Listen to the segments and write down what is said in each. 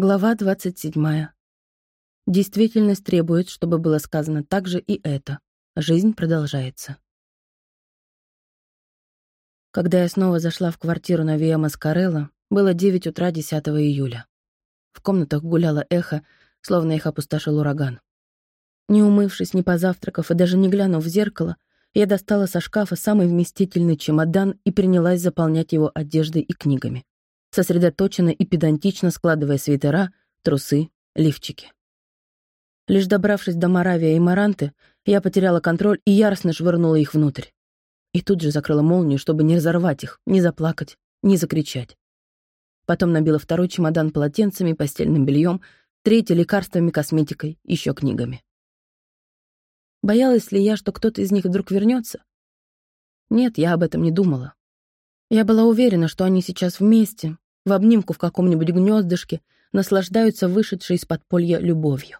Глава 27. Действительность требует, чтобы было сказано также и это. Жизнь продолжается. Когда я снова зашла в квартиру на Виа Маскарелло, было 9 утра 10 июля. В комнатах гуляло эхо, словно их опустошил ураган. Не умывшись, не позавтракав и даже не глянув в зеркало, я достала со шкафа самый вместительный чемодан и принялась заполнять его одеждой и книгами сосредоточенно и педантично складывая свитера, трусы, лифчики. Лишь добравшись до Моравия и Маранты, я потеряла контроль и яростно швырнула их внутрь. И тут же закрыла молнию, чтобы не разорвать их, не заплакать, не закричать. Потом набила второй чемодан полотенцами, постельным бельем, третий — лекарствами, косметикой, еще книгами. Боялась ли я, что кто-то из них вдруг вернется? Нет, я об этом не думала. Я была уверена, что они сейчас вместе, в обнимку в каком-нибудь гнездышке, наслаждаются вышедшей из подполья любовью.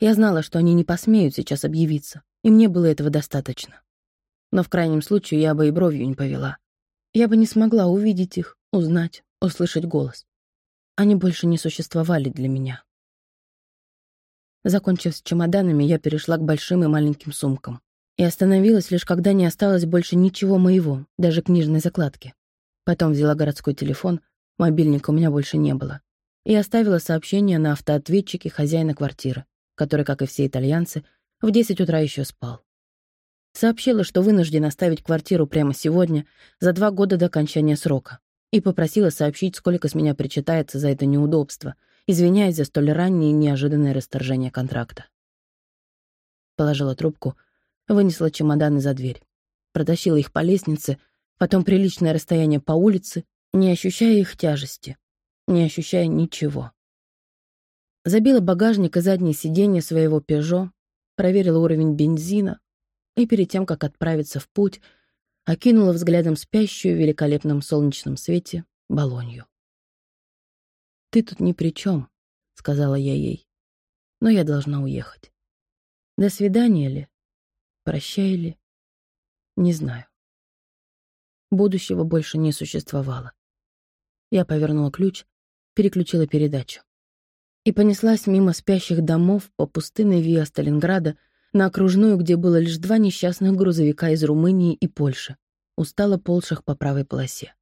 Я знала, что они не посмеют сейчас объявиться, и мне было этого достаточно. Но в крайнем случае я бы и бровью не повела. Я бы не смогла увидеть их, узнать, услышать голос. Они больше не существовали для меня. Закончив с чемоданами, я перешла к большим и маленьким сумкам и остановилась лишь когда не осталось больше ничего моего, даже книжной закладки. Потом взяла городской телефон, мобильника у меня больше не было, и оставила сообщение на автоответчике хозяина квартиры, который, как и все итальянцы, в 10 утра еще спал. Сообщила, что вынуждена оставить квартиру прямо сегодня, за два года до окончания срока, и попросила сообщить, сколько с меня причитается за это неудобство, извиняясь за столь раннее и неожиданное расторжение контракта. Положила трубку — Вынесла чемоданы за дверь. Протащила их по лестнице, потом приличное расстояние по улице, не ощущая их тяжести, не ощущая ничего. Забила багажник и заднее сиденье своего «Пежо», проверила уровень бензина и перед тем, как отправиться в путь, окинула взглядом спящую в великолепном солнечном свете Болонью. «Ты тут ни при чем», — сказала я ей, — «но я должна уехать. До свидания ли? Прощай ли? Не знаю. Будущего больше не существовало. Я повернула ключ, переключила передачу. И понеслась мимо спящих домов по пустынной Виа Сталинграда на окружную, где было лишь два несчастных грузовика из Румынии и Польши, устало полших по правой полосе.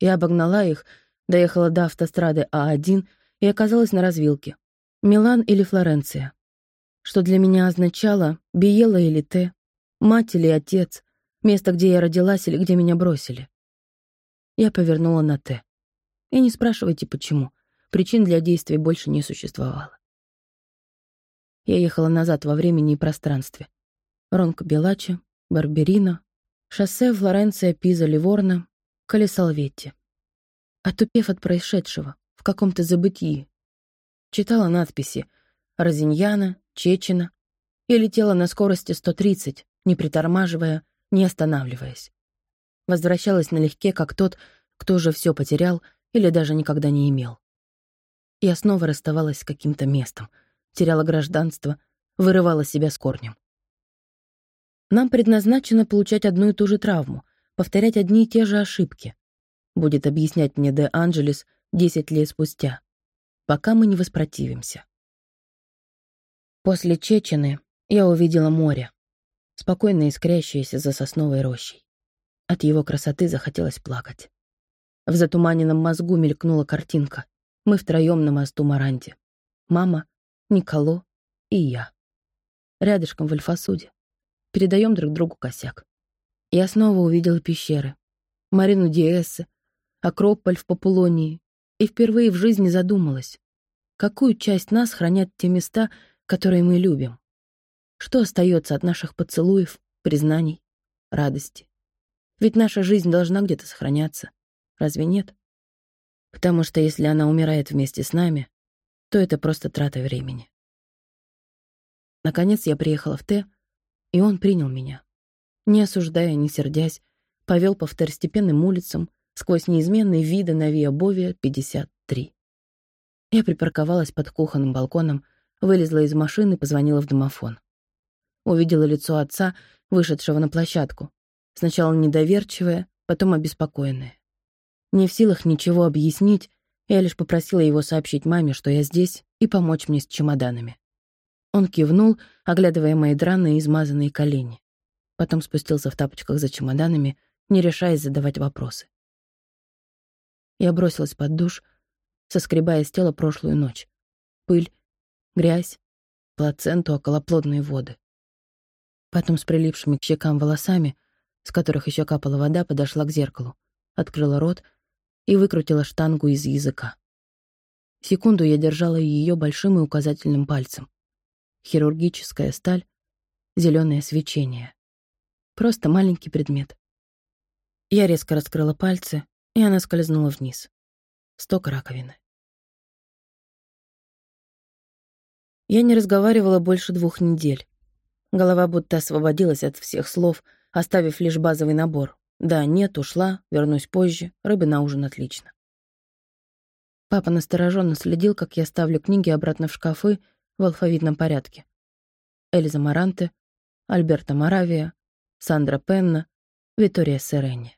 Я обогнала их, доехала до автострады А1 и оказалась на развилке. Милан или Флоренция что для меня означало Биела или Т, мать или отец, место, где я родилась или где меня бросили. Я повернула на Т. И не спрашивайте, почему. Причин для действий больше не существовало. Я ехала назад во времени и пространстве. Ронко Белачи, Барберина, шоссе Флоренция, Пиза, Ливорно, Колесалветти. Отупев от происшедшего, в каком-то забытии. Читала надписи «Розиньяна», Чечина и летела на скорости 130, не притормаживая, не останавливаясь. Возвращалась налегке, как тот, кто уже все потерял или даже никогда не имел. Я снова расставалась с каким-то местом, теряла гражданство, вырывала себя с корнем. Нам предназначено получать одну и ту же травму, повторять одни и те же ошибки. Будет объяснять мне Де Анджелес 10 лет спустя, пока мы не воспротивимся. После Чечены я увидела море, спокойно искрящееся за сосновой рощей. От его красоты захотелось плакать. В затуманенном мозгу мелькнула картинка. Мы втроем на мосту Маранте. Мама, Николо и я. Рядышком в Альфасуде. Передаем друг другу косяк. Я снова увидела пещеры. Марину Диэссе, Акрополь в Популонии. И впервые в жизни задумалась, какую часть нас хранят те места, которые мы любим. Что остается от наших поцелуев, признаний, радости? Ведь наша жизнь должна где-то сохраняться. Разве нет? Потому что если она умирает вместе с нами, то это просто трата времени. Наконец я приехала в Т, и он принял меня. Не осуждая, не сердясь, повел по второстепенным улицам сквозь неизменные виды на Виа Бовия 53. Я припарковалась под кухонным балконом, Вылезла из машины, позвонила в домофон. Увидела лицо отца, вышедшего на площадку. Сначала недоверчивое, потом обеспокоенное. Не в силах ничего объяснить, Я лишь попросила его сообщить маме, что я здесь, и помочь мне с чемоданами. Он кивнул, оглядывая мои драные измазанные колени. Потом спустился в тапочках за чемоданами, не решаясь задавать вопросы. Я бросилась под душ, соскребая с тела прошлую ночь. Пыль, грязь, плаценту, околоплодные воды. Потом с прилипшими к щекам волосами, с которых еще капала вода, подошла к зеркалу, открыла рот и выкрутила штангу из языка. Секунду я держала ее большим и указательным пальцем. Хирургическая сталь, зеленое свечение. Просто маленький предмет. Я резко раскрыла пальцы, и она скользнула вниз. Сток раковины. Я не разговаривала больше двух недель. Голова будто освободилась от всех слов, оставив лишь базовый набор. Да, нет, ушла, вернусь позже, рыбы на ужин отлично. Папа настороженно следил, как я ставлю книги обратно в шкафы в алфавитном порядке. Эльза Маранте, Альберта Моравия, Сандра Пенна, Витория Серени.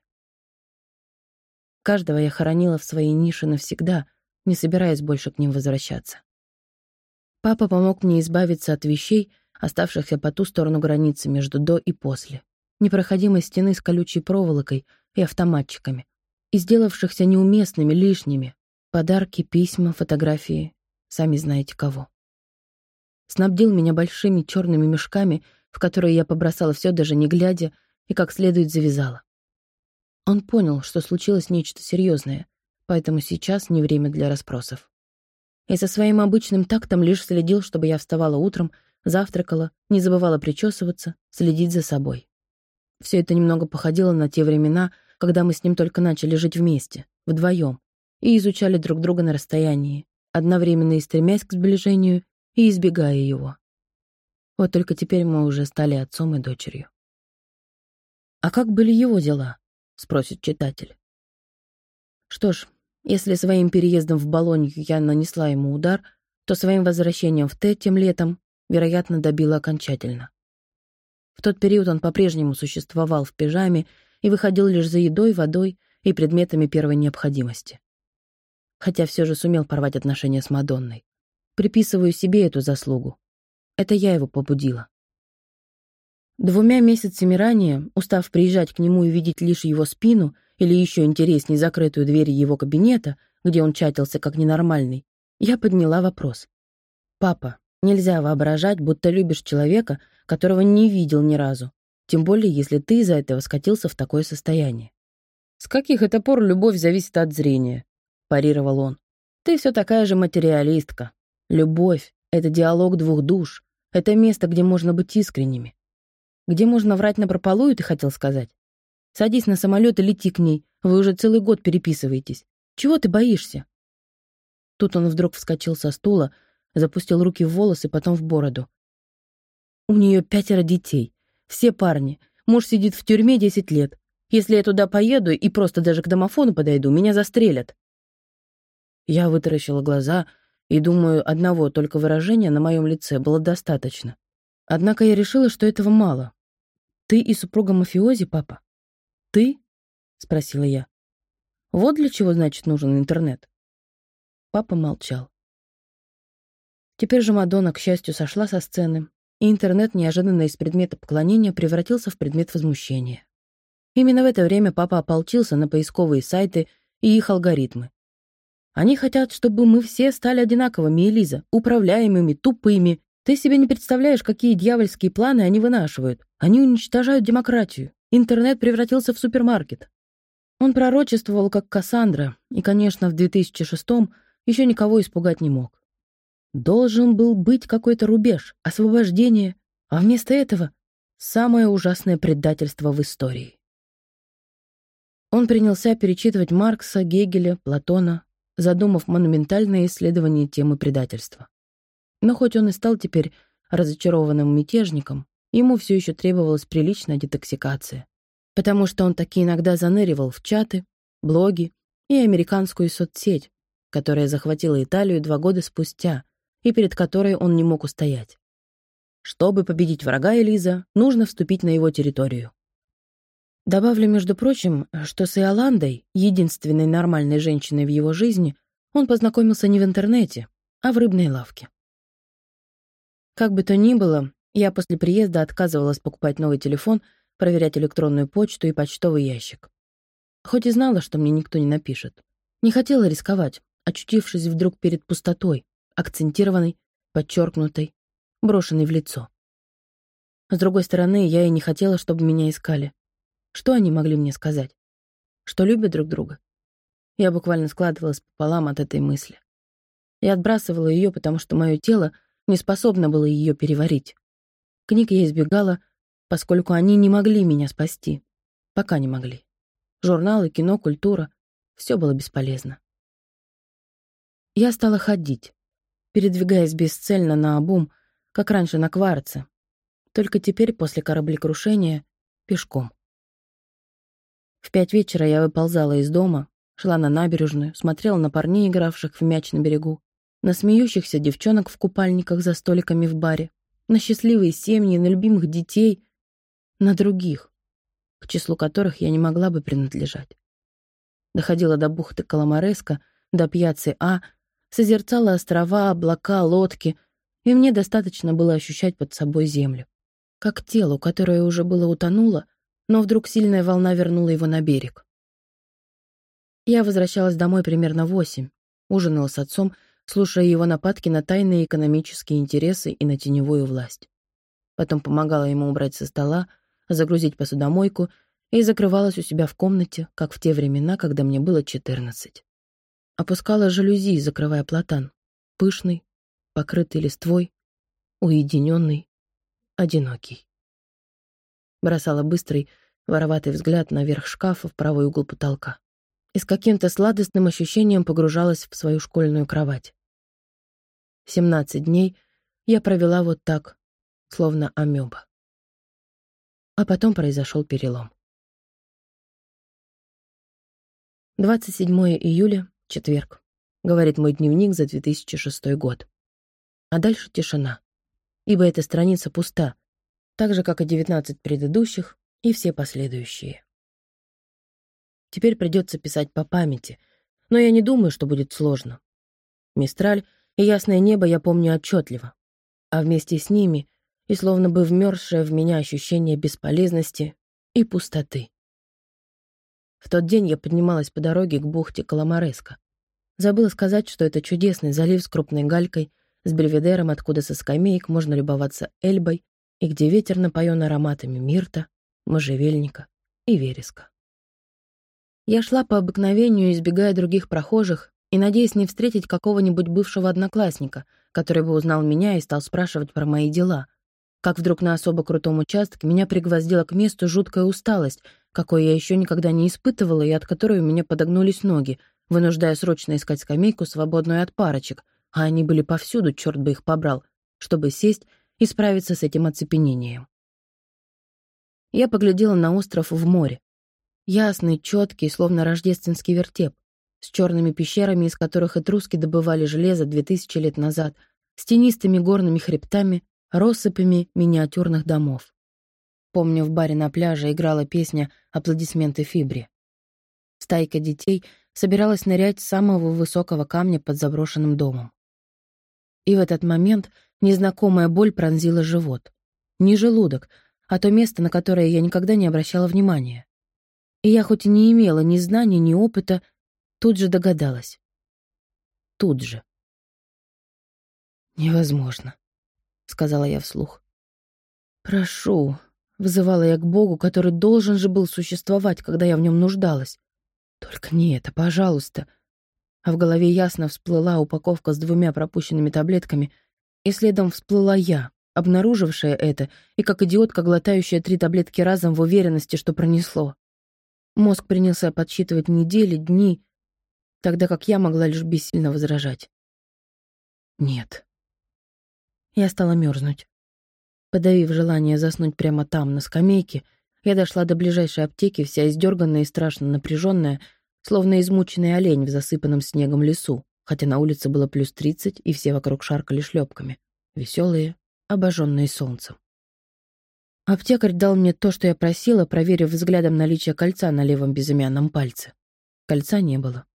Каждого я хоронила в своей нише навсегда, не собираясь больше к ним возвращаться. Папа помог мне избавиться от вещей, оставшихся по ту сторону границы между «до» и «после». Непроходимой стены с колючей проволокой и автоматчиками, и сделавшихся неуместными, лишними. Подарки, письма, фотографии, сами знаете кого. Снабдил меня большими черными мешками, в которые я побросала все, даже не глядя, и как следует завязала. Он понял, что случилось нечто серьезное, поэтому сейчас не время для расспросов и со своим обычным тактом лишь следил, чтобы я вставала утром, завтракала, не забывала причесываться, следить за собой. Все это немного походило на те времена, когда мы с ним только начали жить вместе, вдвоем, и изучали друг друга на расстоянии, одновременно и стремясь к сближению, и избегая его. Вот только теперь мы уже стали отцом и дочерью. «А как были его дела?» — спросит читатель. Что ж, если своим переездом в Болонью я нанесла ему удар, то своим возвращением в Т тем летом, вероятно, добила окончательно. В тот период он по-прежнему существовал в пижаме и выходил лишь за едой, водой и предметами первой необходимости. Хотя все же сумел порвать отношения с Мадонной. Приписываю себе эту заслугу. Это я его побудила. Двумя месяцами ранее, устав приезжать к нему и видеть лишь его спину — или еще интереснее закрытую дверь его кабинета, где он чатился как ненормальный, я подняла вопрос. «Папа, нельзя воображать, будто любишь человека, которого не видел ни разу, тем более если ты из-за этого скатился в такое состояние». «С каких это пор любовь зависит от зрения?» — парировал он. «Ты все такая же материалистка. Любовь — это диалог двух душ, это место, где можно быть искренними. Где можно врать напропалую, ты хотел сказать? Садись на самолет и лети к ней. Вы уже целый год переписываетесь. Чего ты боишься?» Тут он вдруг вскочил со стула, запустил руки в волосы, потом в бороду. «У нее пятеро детей. Все парни. Муж сидит в тюрьме десять лет. Если я туда поеду и просто даже к домофону подойду, меня застрелят». Я вытаращила глаза и, думаю, одного только выражения на моем лице было достаточно. Однако я решила, что этого мало. «Ты и супруга мафиози, папа?» «Ты?» — спросила я. «Вот для чего, значит, нужен интернет». Папа молчал. Теперь же Мадонна, к счастью, сошла со сцены, и интернет неожиданно из предмета поклонения превратился в предмет возмущения. Именно в это время папа ополчился на поисковые сайты и их алгоритмы. Они хотят, чтобы мы все стали одинаковыми, Элиза, управляемыми, тупыми. Ты себе не представляешь, какие дьявольские планы они вынашивают. Они уничтожают демократию. Интернет превратился в супермаркет. Он пророчествовал, как Кассандра, и, конечно, в 2006-м еще никого испугать не мог. Должен был быть какой-то рубеж, освобождение, а вместо этого — самое ужасное предательство в истории. Он принялся перечитывать Маркса, Гегеля, Платона, задумав монументальное исследование темы предательства. Но хоть он и стал теперь разочарованным мятежником, ему все еще требовалась приличная детоксикация, потому что он таки иногда заныривал в чаты, блоги и американскую соцсеть, которая захватила Италию два года спустя и перед которой он не мог устоять. Чтобы победить врага Элиза, нужно вступить на его территорию. Добавлю, между прочим, что с Иоландой, единственной нормальной женщиной в его жизни, Он познакомился не в интернете, а в рыбной лавке. Как бы то ни было, я после приезда отказывалась покупать новый телефон, проверять электронную почту и почтовый ящик. Хоть и знала, что мне никто не напишет. Не хотела рисковать, очутившись вдруг перед пустотой, акцентированной, подчеркнутой, брошенной в лицо. С другой стороны, я и не хотела, чтобы меня искали. Что они могли мне сказать? Что любят друг друга? Я буквально складывалась пополам от этой мысли. Я отбрасывала ее, потому что мое тело не способно было ее переварить. Книг я избегала, поскольку они не могли меня спасти. Пока не могли. Журналы, кино, культура — все было бесполезно. Я стала ходить, передвигаясь бесцельно на обум, как раньше на кварце, только теперь, после кораблекрушения, пешком. В пять вечера я выползала из дома, шла на набережную, смотрела на парней, игравших в мяч на берегу, на смеющихся девчонок в купальниках за столиками в баре, на счастливые семьи, на любимых детей, на других, к числу которых я не могла бы принадлежать. Доходила до бухты Каламареска, до пьяцы А, созерцала острова, облака, лодки, и мне достаточно было ощущать под собой землю. Как телу, которое уже было утонуло, но вдруг сильная волна вернула его на берег. Я возвращалась домой примерно в восемь, ужинала с отцом, слушая его нападки на тайные экономические интересы и на теневую власть. Потом помогала ему убрать со стола, загрузить посудомойку и закрывалась у себя в комнате, как в те времена, когда мне было четырнадцать. Опускала жалюзи, закрывая платан. Пышный, покрытый листвой, уединенный, одинокий. Бросала быстрый, вороватый взгляд наверх шкафа в правый угол потолка и с каким-то сладостным ощущением погружалась в свою школьную кровать. Семнадцать дней я провела вот так, словно амеба. А потом произошел перелом. 27 июля, четверг. Говорит мой дневник за 2006 год. А дальше тишина. Ибо эта страница пуста, так же, как и 19 предыдущих и все последующие. Теперь придется писать по памяти, но я не думаю, что будет сложно. Мистраль и ясное небо я помню отчетливо, а вместе с ними и словно бы вмерзшее в меня ощущение бесполезности и пустоты. В тот день я поднималась по дороге к бухте Каламареска. Забыла сказать, что это чудесный залив с крупной галькой, с бельведером, откуда со скамеек можно любоваться эльбой, и где ветер напоен ароматами мирта, можжевельника и вереска. Я шла по обыкновению, избегая других прохожих и надеясь не встретить какого-нибудь бывшего одноклассника, который бы узнал меня и стал спрашивать про мои дела. Как вдруг на особо крутом участке меня пригвоздила к месту жуткая усталость, какой я еще никогда не испытывала и от которой у меня подогнулись ноги, вынуждая срочно искать скамейку, свободную от парочек, а они были повсюду, черт бы их побрал, чтобы сесть и справиться с этим оцепенением. Я поглядела на остров в море. Ясный, четкий, словно рождественский вертеп, с черными пещерами, из которых этруски добывали железо две тысячи лет назад, с тенистыми горными хребтами, россыпями миниатюрных домов. Помню, в баре на пляже играла песня «Аплодисменты Фибри». Стайка детей собиралась нырять с самого высокого камня под заброшенным домом. И в этот момент незнакомая боль пронзила живот. Не желудок, а то место, на которое я никогда не обращала внимания. И я хоть и не имела ни знаний, ни опыта, тут же догадалась. Тут же. «Невозможно», — сказала я вслух. «Прошу», — вызывала я к Богу, который должен же был существовать, когда я в нем нуждалась. «Только не это, пожалуйста», — а в голове ясно всплыла упаковка с двумя пропущенными таблетками, и следом всплыла я, обнаружившая это, и как идиотка, глотающая три таблетки разом в уверенности, что пронесло. Мозг принялся подсчитывать недели, дни, тогда как я могла лишь бессильно возражать. Нет. Я стала мерзнуть. Подавив желание заснуть прямо там, на скамейке, я дошла до ближайшей аптеки, вся издерганная и страшно напряженная, словно измученный олень в засыпанном снегом лесу, хотя на улице было плюс тридцать, и все вокруг шаркали шлепками. Веселые, обожженные солнцем. Аптекарь дал мне то, что я просила, проверив взглядом наличие кольца на левом безымянном пальце. Кольца не было.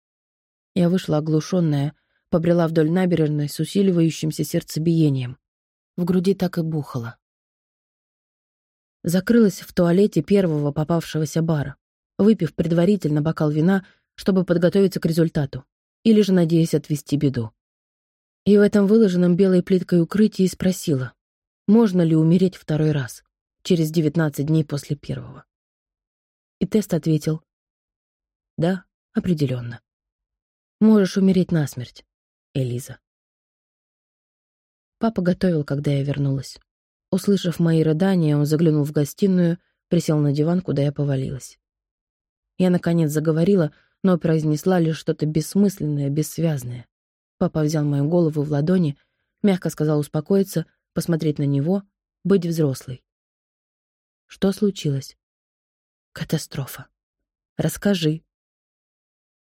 Я вышла оглушенная, побрела вдоль набережной с усиливающимся сердцебиением. В груди так и бухало. Закрылась в туалете первого попавшегося бара, выпив предварительно бокал вина, чтобы подготовиться к результату, или же надеясь отвести беду. И в этом выложенном белой плиткой укрытии спросила, можно ли умереть второй раз, через 19 дней после первого. И тест ответил, да, определенно. Можешь умереть насмерть, Элиза. Папа готовил, когда я вернулась. Услышав мои рыдания, он заглянул в гостиную, присел на диван, куда я повалилась. Я, наконец, заговорила, но произнесла лишь что-то бессмысленное, бессвязное. Папа взял мою голову в ладони, мягко сказал успокоиться, посмотреть на него, быть взрослой. Что случилось? Катастрофа. Расскажи.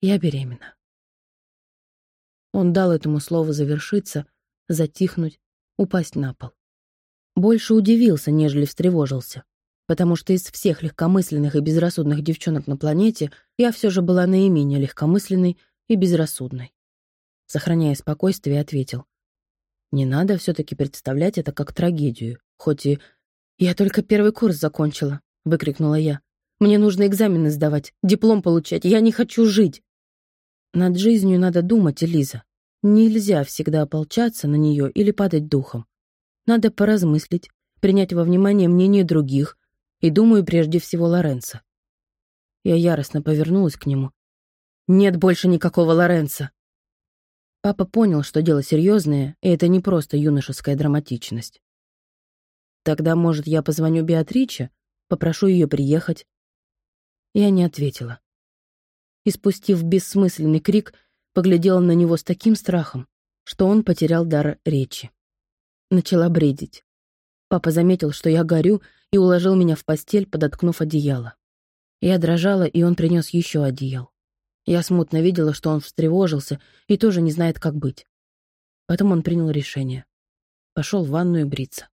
Я беременна. Он дал этому слову завершиться, затихнуть, упасть на пол. Больше удивился, нежели встревожился, потому что из всех легкомысленных и безрассудных девчонок на планете я все же была наименее легкомысленной и безрассудной. Сохраняя спокойствие, ответил. Не надо все-таки представлять это как трагедию, хоть и... «Я только первый курс закончила», — выкрикнула я. «Мне нужно экзамены сдавать, диплом получать, я не хочу жить». Над жизнью надо думать, Элиза. Нельзя всегда ополчаться на нее или падать духом. Надо поразмыслить, принять во внимание мнение других, и думаю прежде всего Лоренца. Я яростно повернулась к нему. «Нет больше никакого Лоренца!» Папа понял, что дело серьезное, и это не просто юношеская драматичность. «Тогда, может, я позвоню Беатриче, попрошу ее приехать?» Я не ответила и, спустив бессмысленный крик, поглядела на него с таким страхом, что он потерял дар речи. Начала бредить. Папа заметил, что я горю, и уложил меня в постель, подоткнув одеяло. Я дрожала, и он принес еще одеял. Я смутно видела, что он встревожился и тоже не знает, как быть. Потом он принял решение. Пошел в ванную бриться.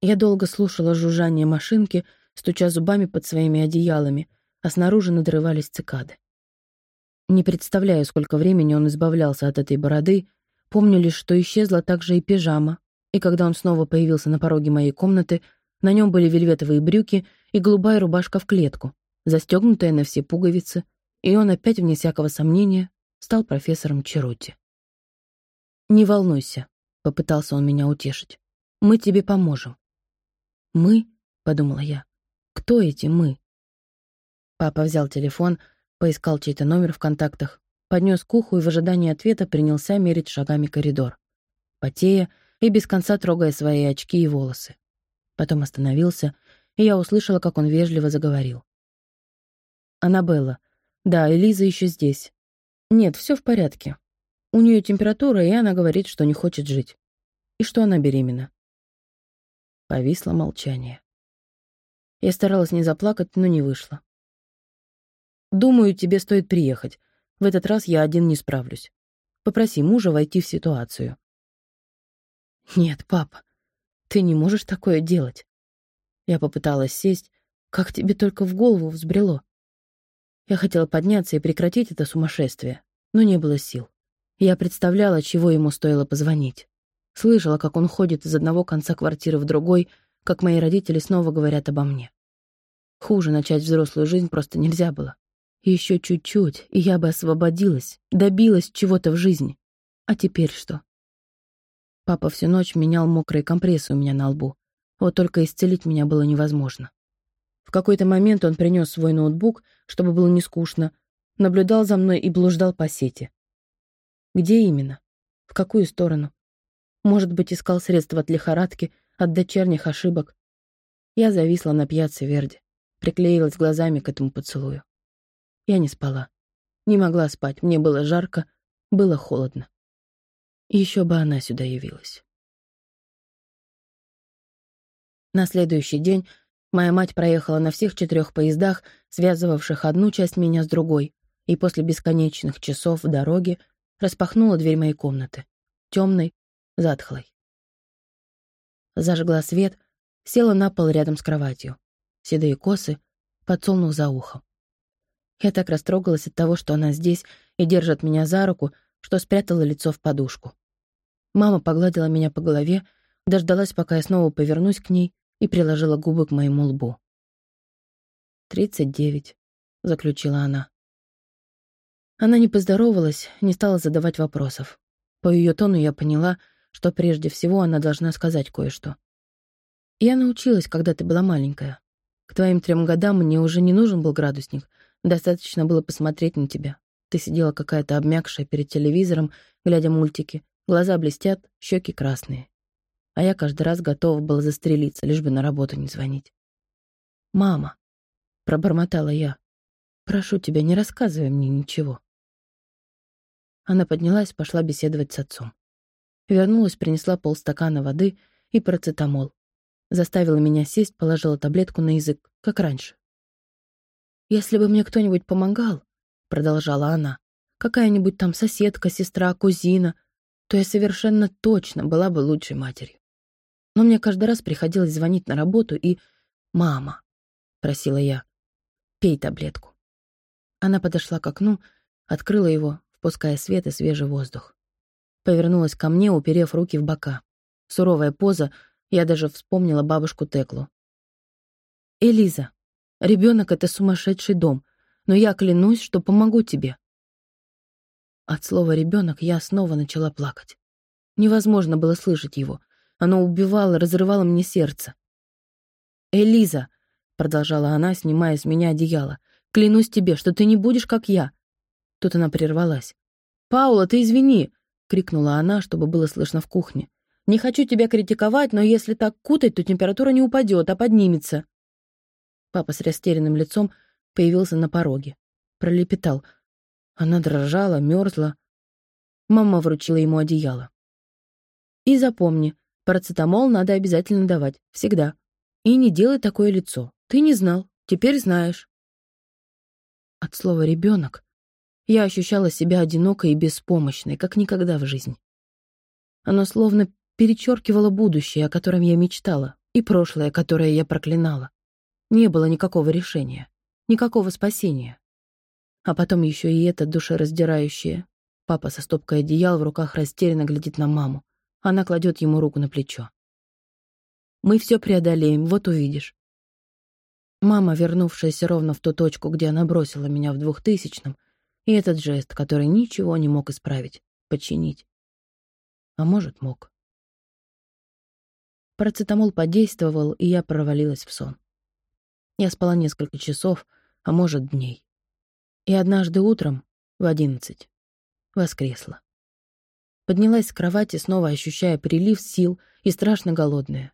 Я долго слушала жужжание машинки, стуча зубами под своими одеялами, а снаружи надрывались цикады. Не представляю, сколько времени он избавлялся от этой бороды, помню лишь, что исчезла также и пижама, и когда он снова появился на пороге моей комнаты, на нем были вельветовые брюки и голубая рубашка в клетку, застегнутая на все пуговицы, и он опять, вне всякого сомнения, стал профессором Черути. «Не волнуйся», — попытался он меня утешить. «Мы тебе поможем». «Мы?» — подумала я. «Кто эти «мы»?» Папа взял телефон, поискал чей-то номер в контактах, поднес к уху и в ожидании ответа принялся мерить шагами коридор, потея и без конца трогая свои очки и волосы. Потом остановился, и я услышала, как он вежливо заговорил. «Аннабелла. Да, Элиза еще здесь. Нет, все в порядке. У нее температура, и она говорит, что не хочет жить. И что она беременна». Повисло молчание. Я старалась не заплакать, но не вышло. Думаю, тебе стоит приехать. В этот раз я один не справлюсь. Попроси мужа войти в ситуацию. Нет, папа, ты не можешь такое делать. Я попыталась сесть. Как тебе только в голову взбрело? Я хотела подняться и прекратить это сумасшествие, но не было сил. Я представляла, чего ему стоило позвонить. Слышала, как он ходит из одного конца квартиры в другой, как мои родители снова говорят обо мне. Хуже начать взрослую жизнь просто нельзя было. Еще чуть-чуть, и я бы освободилась, добилась чего-то в жизни. А теперь что? Папа всю ночь менял мокрые компрессы у меня на лбу. Вот только исцелить меня было невозможно. В какой-то момент он принес свой ноутбук, чтобы было не скучно, наблюдал за мной и блуждал по сети. Где именно? В какую сторону? Может быть, искал средства от лихорадки, от дочерних ошибок. Я зависла на пьяце Верди, приклеилась глазами к этому поцелую. Я не спала. Не могла спать, мне было жарко, было холодно. Еще бы она сюда явилась. На следующий день моя мать проехала на всех четырех поездах, связывавших одну часть меня с другой, и после бесконечных часов в дороге распахнула дверь моей комнаты, темной, затхлой. Зажгла свет, села на пол рядом с кроватью. Седые косы, подсолнух за ухом. Я так растрогалась от того, что она здесь и держит меня за руку, что спрятала лицо в подушку. Мама погладила меня по голове, дождалась, пока я снова повернусь к ней, и приложила губы к моему лбу. «Тридцать девять», — заключила она. Она не поздоровалась, не стала задавать вопросов. По ее тону я поняла, что прежде всего она должна сказать кое-что. «Я научилась, когда ты была маленькая. К твоим трем годам мне уже не нужен был градусник, достаточно было посмотреть на тебя. Ты сидела какая-то обмякшая перед телевизором, глядя мультики, глаза блестят, щеки красные. А я каждый раз готова была застрелиться, лишь бы на работу не звонить. «Мама», — пробормотала я, — «прошу тебя, не рассказывай мне ничего». Она поднялась, пошла беседовать с отцом. Вернулась, принесла полстакана воды и парацетамол. Заставила меня сесть, положила таблетку на язык, как раньше. «Если бы мне кто-нибудь помогал», — продолжала она, «какая-нибудь там соседка, сестра, кузина, то я совершенно точно была бы лучшей матерью. Но мне каждый раз приходилось звонить на работу и... «Мама», — просила я, — «пей таблетку». Она подошла к окну, открыла его, впуская свет и свежий воздух. Повернулась ко мне, уперев руки в бока. Суровая поза, я даже вспомнила бабушку Теклу. «Элиза, ребенок — это сумасшедший дом, но я клянусь, что помогу тебе». От слова «ребенок» я снова начала плакать. Невозможно было слышать его. Оно убивало, разрывало мне сердце. «Элиза», — продолжала она, снимая с меня одеяло, — «клянусь тебе, что ты не будешь, как я. Тут она прервалась. «Паула, ты извини!» — крикнула она, чтобы было слышно в кухне. «Не хочу тебя критиковать, но если так кутать, то температура не упадет, а поднимется». Папа с растерянным лицом появился на пороге. Пролепетал. Она дрожала, мерзла. Мама вручила ему одеяло. «И запомни, парацетамол надо обязательно давать. Всегда. И не делай такое лицо. Ты не знал. Теперь знаешь». От слова «ребенок» Я ощущала себя одинокой и беспомощной, как никогда в жизни. Оно словно перечеркивало будущее, о котором я мечтала, и прошлое, которое я проклинала. Не было никакого решения, никакого спасения. А потом еще и это душераздирающее. Папа со стопкой одеял в руках растерянно глядит на маму. Она кладет ему руку на плечо. «Мы все преодолеем, вот увидишь». Мама, вернувшаяся ровно в ту точку, где она бросила меня в двухтысячном, и этот жест, который ничего не мог исправить, починить. А может, мог. Парацетамол подействовал, и я провалилась в сон. Я спала несколько часов, а может, дней. И однажды утром, в одиннадцать, воскресла. Поднялась с кровати, снова ощущая прилив сил и страшно голодная.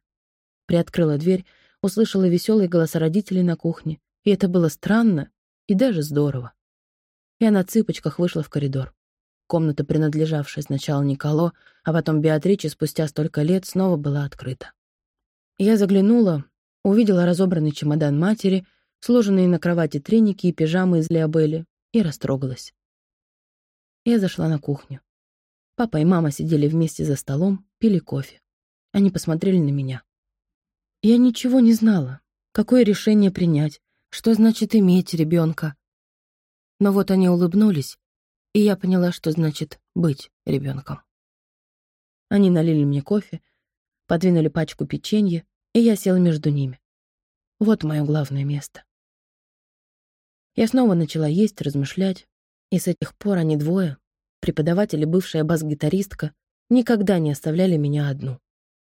Приоткрыла дверь, услышала веселые голоса родителей на кухне, и это было странно и даже здорово. Я на цыпочках вышла в коридор. Комната, принадлежавшая сначала Николо, а потом Беатриче спустя столько лет, снова была открыта. Я заглянула, увидела разобранный чемодан матери, сложенные на кровати треники и пижамы из Леобели, и растрогалась. Я зашла на кухню. Папа и мама сидели вместе за столом, пили кофе. Они посмотрели на меня. Я ничего не знала. Какое решение принять? Что значит иметь ребенка? Но вот они улыбнулись, и я поняла, что значит быть ребенком. Они налили мне кофе, подвинули пачку печенья, и я села между ними. Вот мое главное место. Я снова начала есть, размышлять, и с этих пор они двое, преподаватель и бывшая бас-гитаристка, никогда не оставляли меня одну.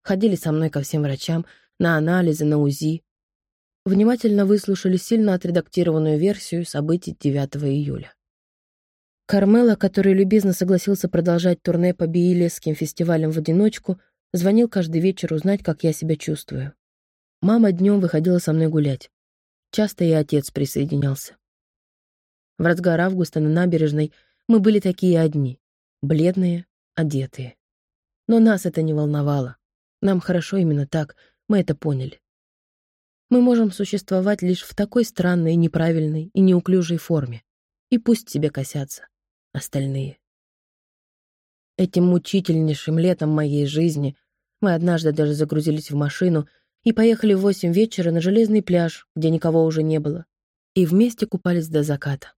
Ходили со мной ко всем врачам, на анализы, на УЗИ, внимательно выслушали сильно отредактированную версию событий 9 июля. Кармела, который любезно согласился продолжать турне по Биилесским фестивалям в одиночку, звонил каждый вечер узнать, как я себя чувствую. Мама днем выходила со мной гулять. Часто и отец присоединялся. В разгар августа на набережной мы были такие одни, бледные, одетые. Но нас это не волновало. Нам хорошо именно так, мы это поняли. Мы можем существовать лишь в такой странной, неправильной и неуклюжей форме. И пусть тебе косятся остальные. Этим мучительнейшим летом моей жизни мы однажды даже загрузились в машину и поехали в восемь вечера на железный пляж, где никого уже не было, и вместе купались до заката.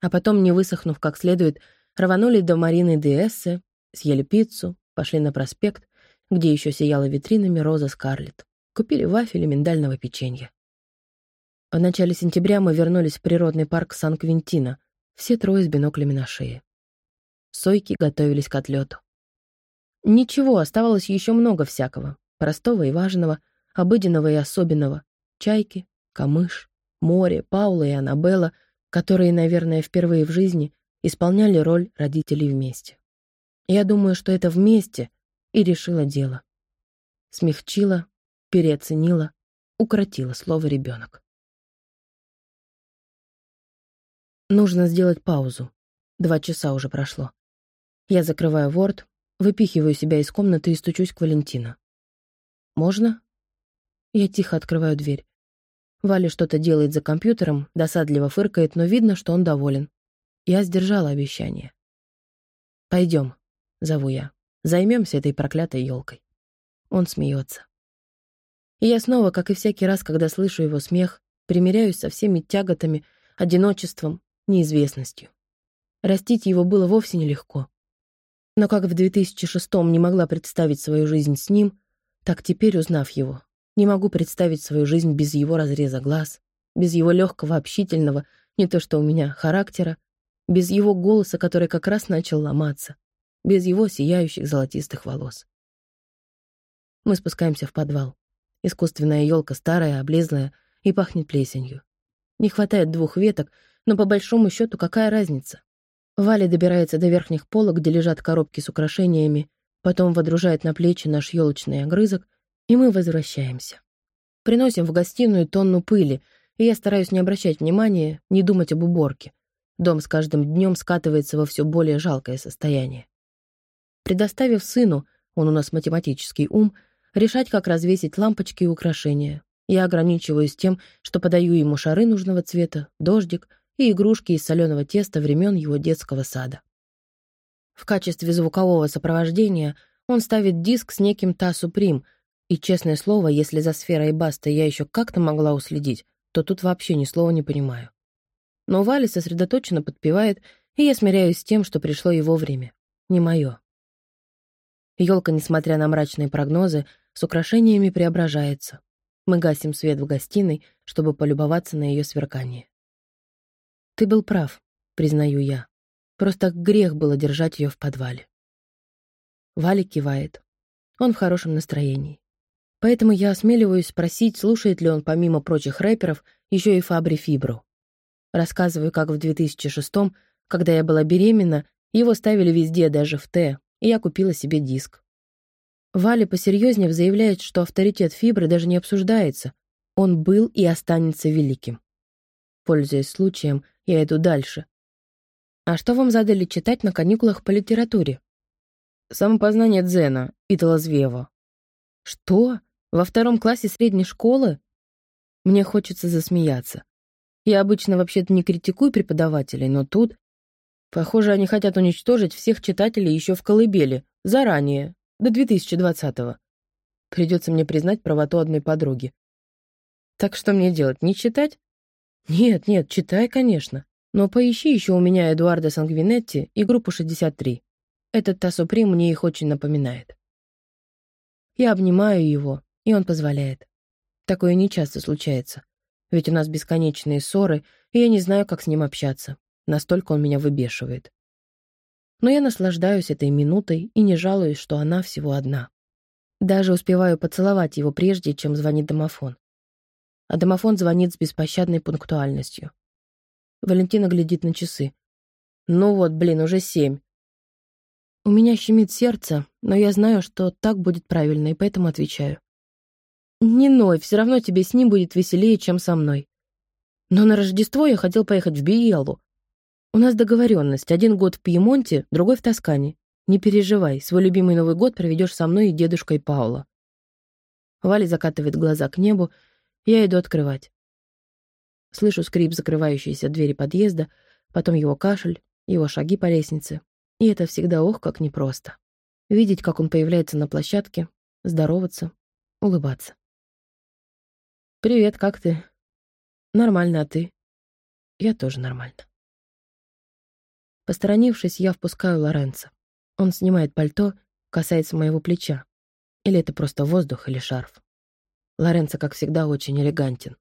А потом, не высохнув как следует, рванули до Марины Диэссе, съели пиццу, пошли на проспект, где еще сияла витринами роза Скарлетт. Купили вафели миндального печенья. В начале сентября мы вернулись в природный парк Сан-Квинтино, все трое с биноклями на шее. Сойки готовились к отлету. Ничего, оставалось еще много всякого. Простого и важного, обыденного и особенного. Чайки, камыш, море, Паула и Аннабелла, которые, наверное, впервые в жизни исполняли роль родителей вместе. Я думаю, что это вместе и решила дело. Смягчила, переоценила, укротила слово «ребенок». Нужно сделать паузу. Два часа уже прошло. Я закрываю ворд, выпихиваю себя из комнаты и стучусь к Валентина. «Можно?» Я тихо открываю дверь. Валя что-то делает за компьютером, досадливо фыркает, но видно, что он доволен. Я сдержала обещание. «Пойдем», — зову я. «Займемся этой проклятой елкой». Он смеется. И я снова, как и всякий раз, когда слышу его смех, примиряюсь со всеми тяготами, одиночеством, неизвестностью. Растить его было вовсе нелегко. Но как в 2006-м не могла представить свою жизнь с ним, так теперь, узнав его, не могу представить свою жизнь без его разреза глаз, без его легкого, общительного, не то что у меня, характера, без его голоса, который как раз начал ломаться, без его сияющих золотистых волос. Мы спускаемся в подвал. Искусственная елка старая, облезлая и пахнет плесенью. Не хватает двух веток, но по большому счету какая разница? Валя добирается до верхних полок, где лежат коробки с украшениями, потом водружает на плечи наш елочный огрызок, и мы возвращаемся. Приносим в гостиную тонну пыли, и я стараюсь не обращать внимания, не думать об уборке. Дом с каждым днем скатывается во все более жалкое состояние. Предоставив сыну, он у нас математический ум, решать, как развесить лампочки и украшения, я ограничиваюсь тем, что подаю ему шары нужного цвета, дождик — и игрушки из соленого теста времен его детского сада. В качестве звукового сопровождения он ставит диск с неким Та Суприм, и, честное слово, если за сферой Баста я еще как-то могла уследить, то тут вообще ни слова не понимаю. Но Валя сосредоточенно подпевает, и я смиряюсь с тем, что пришло его время. Не мое. Елка, несмотря на мрачные прогнозы, с украшениями преображается. Мы гасим свет в гостиной, чтобы полюбоваться на ее сверкание. Ты был прав, признаю я. Просто грех было держать ее в подвале. Валя кивает. Он в хорошем настроении. Поэтому я осмеливаюсь спросить, слушает ли он помимо прочих рэперов еще и Фабри Фибру. Рассказываю, как в 2006-м, когда я была беременна, его ставили везде, даже в Т, и я купила себе диск. Валя посерьезнее заявляет, что авторитет Фибры даже не обсуждается. Он был и останется великим. Пользуясь случаем, я иду дальше. А что вам задали читать на каникулах по литературе? Самопознание Дзена, Итала Звева. Что? Во втором классе средней школы? Мне хочется засмеяться. Я обычно вообще-то не критикую преподавателей, но тут... Похоже, они хотят уничтожить всех читателей еще в колыбели, заранее, до 2020-го. Придется мне признать правоту одной подруги. Так что мне делать, не читать? Нет, нет, читай, конечно. Но поищи еще у меня Эдуарда Сангвинетти и группу 63. Этот Тассуприм мне их очень напоминает. Я обнимаю его, и он позволяет. Такое нечасто случается. Ведь у нас бесконечные ссоры, и я не знаю, как с ним общаться. Настолько он меня выбешивает. Но я наслаждаюсь этой минутой и не жалуюсь, что она всего одна. Даже успеваю поцеловать его прежде, чем звонит домофон а домофон звонит с беспощадной пунктуальностью. Валентина глядит на часы. «Ну вот, блин, уже семь». У меня щемит сердце, но я знаю, что так будет правильно, и поэтому отвечаю. «Не ной, все равно тебе с ним будет веселее, чем со мной. Но на Рождество я хотел поехать в Биелу. У нас договоренность, один год в Пьемонте, другой в Тоскане. Не переживай, свой любимый Новый год проведешь со мной и дедушкой Паула». Валя закатывает глаза к небу я иду открывать. Слышу скрип закрывающейся двери подъезда, потом его кашель, его шаги по лестнице. И это всегда ох, как непросто. Видеть, как он появляется на площадке, здороваться, улыбаться. «Привет, как ты?» «Нормально, а ты?» «Я тоже нормально». Посторонившись, я впускаю Лоренца. Он снимает пальто, касается моего плеча. Или это просто воздух или шарф. Лоренцо, как всегда, очень элегантен.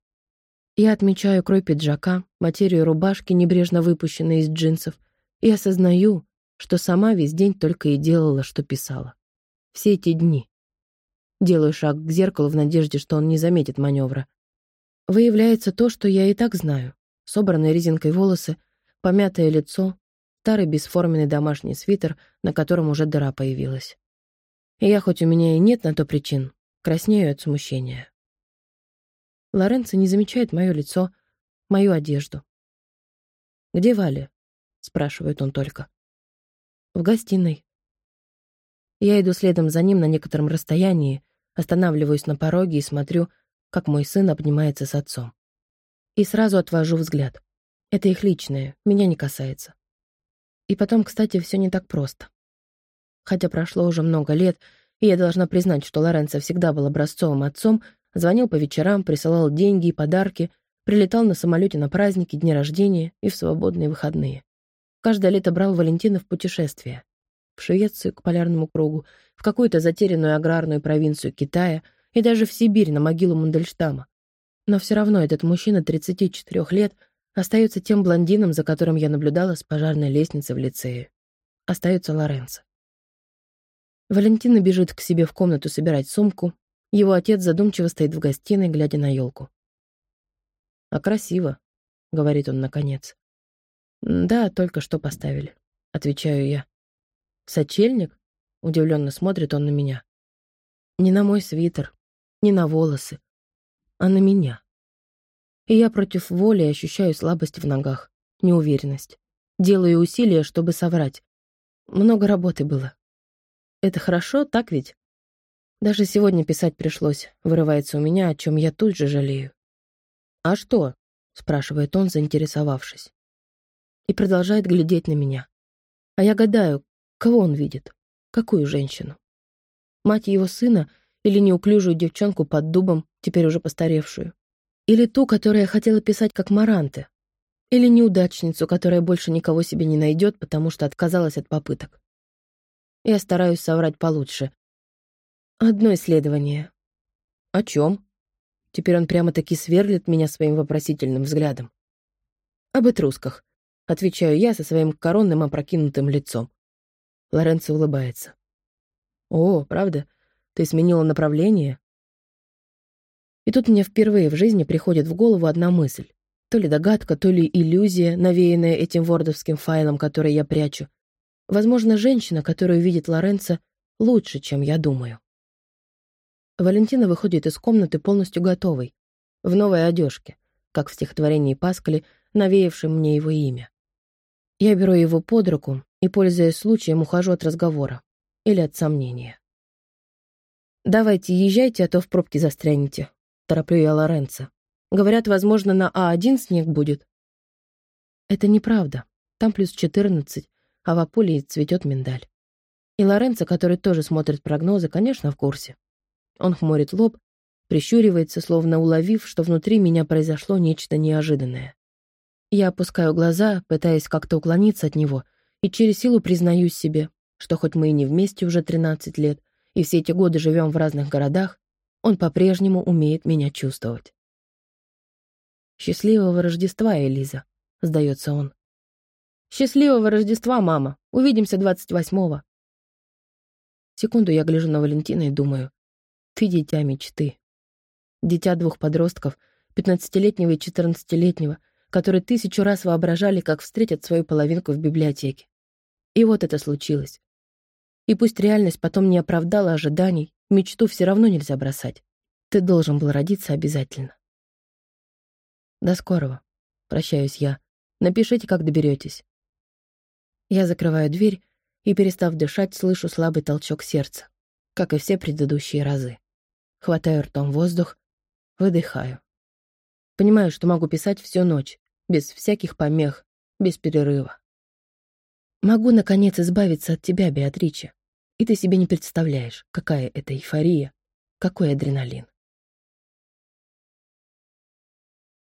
Я отмечаю крой пиджака, материю рубашки, небрежно выпущенной из джинсов, и осознаю, что сама весь день только и делала, что писала. Все эти дни. Делаю шаг к зеркалу в надежде, что он не заметит маневра. Выявляется то, что я и так знаю. Собранные резинкой волосы, помятое лицо, старый бесформенный домашний свитер, на котором уже дыра появилась. И я, хоть у меня и нет на то причин, краснею от смущения. Лоренцо не замечает мое лицо, мою одежду. «Где Валя?» — спрашивает он только. «В гостиной». Я иду следом за ним на некотором расстоянии, останавливаюсь на пороге и смотрю, как мой сын обнимается с отцом. И сразу отвожу взгляд. Это их личное, меня не касается. И потом, кстати, все не так просто. Хотя прошло уже много лет, и я должна признать, что Лоренцо всегда был образцовым отцом, звонил по вечерам, присылал деньги и подарки, прилетал на самолете на праздники, дни рождения и в свободные выходные. Каждое лето брал Валентина в путешествия. В Швецию, к полярному кругу, в какую-то затерянную аграрную провинцию Китая и даже в Сибирь на могилу Мандельштама. Но все равно этот мужчина 34 лет остается тем блондином, за которым я наблюдала с пожарной лестницы в лицее. Остается Лоренцо. Валентина бежит к себе в комнату собирать сумку. Его отец задумчиво стоит в гостиной, глядя на елку. «А красиво», — говорит он наконец. «Да, только что поставили», — отвечаю я. «Сочельник?» — удивленно смотрит он на меня. «Не на мой свитер, не на волосы, а на меня». И я против воли ощущаю слабость в ногах, неуверенность. Делаю усилия, чтобы соврать. Много работы было. Это хорошо, так ведь? Даже сегодня писать пришлось, вырывается у меня, о чем я тут же жалею. «А что?» — спрашивает он, заинтересовавшись. И продолжает глядеть на меня. А я гадаю, кого он видит? Какую женщину? Мать его сына или неуклюжую девчонку под дубом, теперь уже постаревшую? Или ту, которая хотела писать как Маранте? Или неудачницу, которая больше никого себе не найдет, потому что отказалась от попыток? Я стараюсь соврать получше. Одно исследование. О чем? Теперь он прямо-таки сверлит меня своим вопросительным взглядом. Об этрусках. Отвечаю я со своим коронным опрокинутым лицом. Лоренцо улыбается. «О, правда? Ты сменила направление?» И тут мне впервые в жизни приходит в голову одна мысль. То ли догадка, то ли иллюзия, навеянная этим вордовским файлом, который я прячу. Возможно, женщина, которую видит Лоренцо, лучше, чем я думаю. Валентина выходит из комнаты полностью готовой, в новой одежке, как в стихотворении Паскали, навеявшем мне его имя. Я беру его под руку и, пользуясь случаем, ухожу от разговора или от сомнения. «Давайте, езжайте, а то в пробке застрянете», — тороплю я Лоренцо. «Говорят, возможно, на А1 снег будет». Это неправда. Там плюс 14, а в Апулии цветет миндаль. И Лоренцо, который тоже смотрит прогнозы, конечно, в курсе. Он хмурит лоб, прищуривается, словно уловив, что внутри меня произошло нечто неожиданное. Я опускаю глаза, пытаясь как-то уклониться от него, и через силу признаюсь себе, что хоть мы и не вместе уже 13 лет, и все эти годы живем в разных городах, он по-прежнему умеет меня чувствовать. «Счастливого Рождества, Элиза», — сдается он. «Счастливого Рождества, мама! Увидимся двадцать восьмого!» Секунду я гляжу на Валентина и думаю, ты дитя мечты. Дитя двух подростков, пятнадцатилетнего и четырнадцатилетнего, которые тысячу раз воображали, как встретят свою половинку в библиотеке. И вот это случилось. И пусть реальность потом не оправдала ожиданий, мечту все равно нельзя бросать. Ты должен был родиться обязательно. До скорого. Прощаюсь я. Напишите, как доберетесь. Я закрываю дверь и, перестав дышать, слышу слабый толчок сердца, как и все предыдущие разы. Хватаю ртом воздух, выдыхаю. Понимаю, что могу писать всю ночь, без всяких помех, без перерыва. Могу, наконец, избавиться от тебя, Беатриче. И ты себе не представляешь, какая это эйфория, какой адреналин.